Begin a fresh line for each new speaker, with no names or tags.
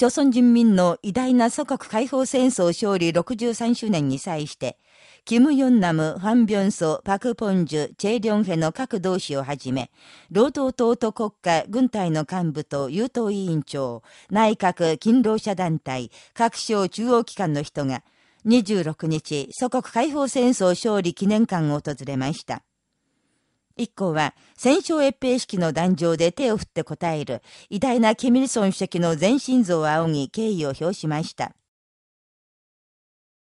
朝鮮人民の偉大な祖国解放戦争勝利63周年に際して、キム・ヨンナム、ファン・ビョンソ、パク・ポンジュ、チェ・リョンヘの各同志をはじめ、労働党と国家、軍隊の幹部と優等委員長、内閣勤労者団体、各省中央機関の人が、26日、祖国解放戦争勝利記念館を訪れました。一行は、戦勝越兵式の壇上で手を振って答える、偉大なキミルソン主席の全身像を仰ぎ敬意を表しました。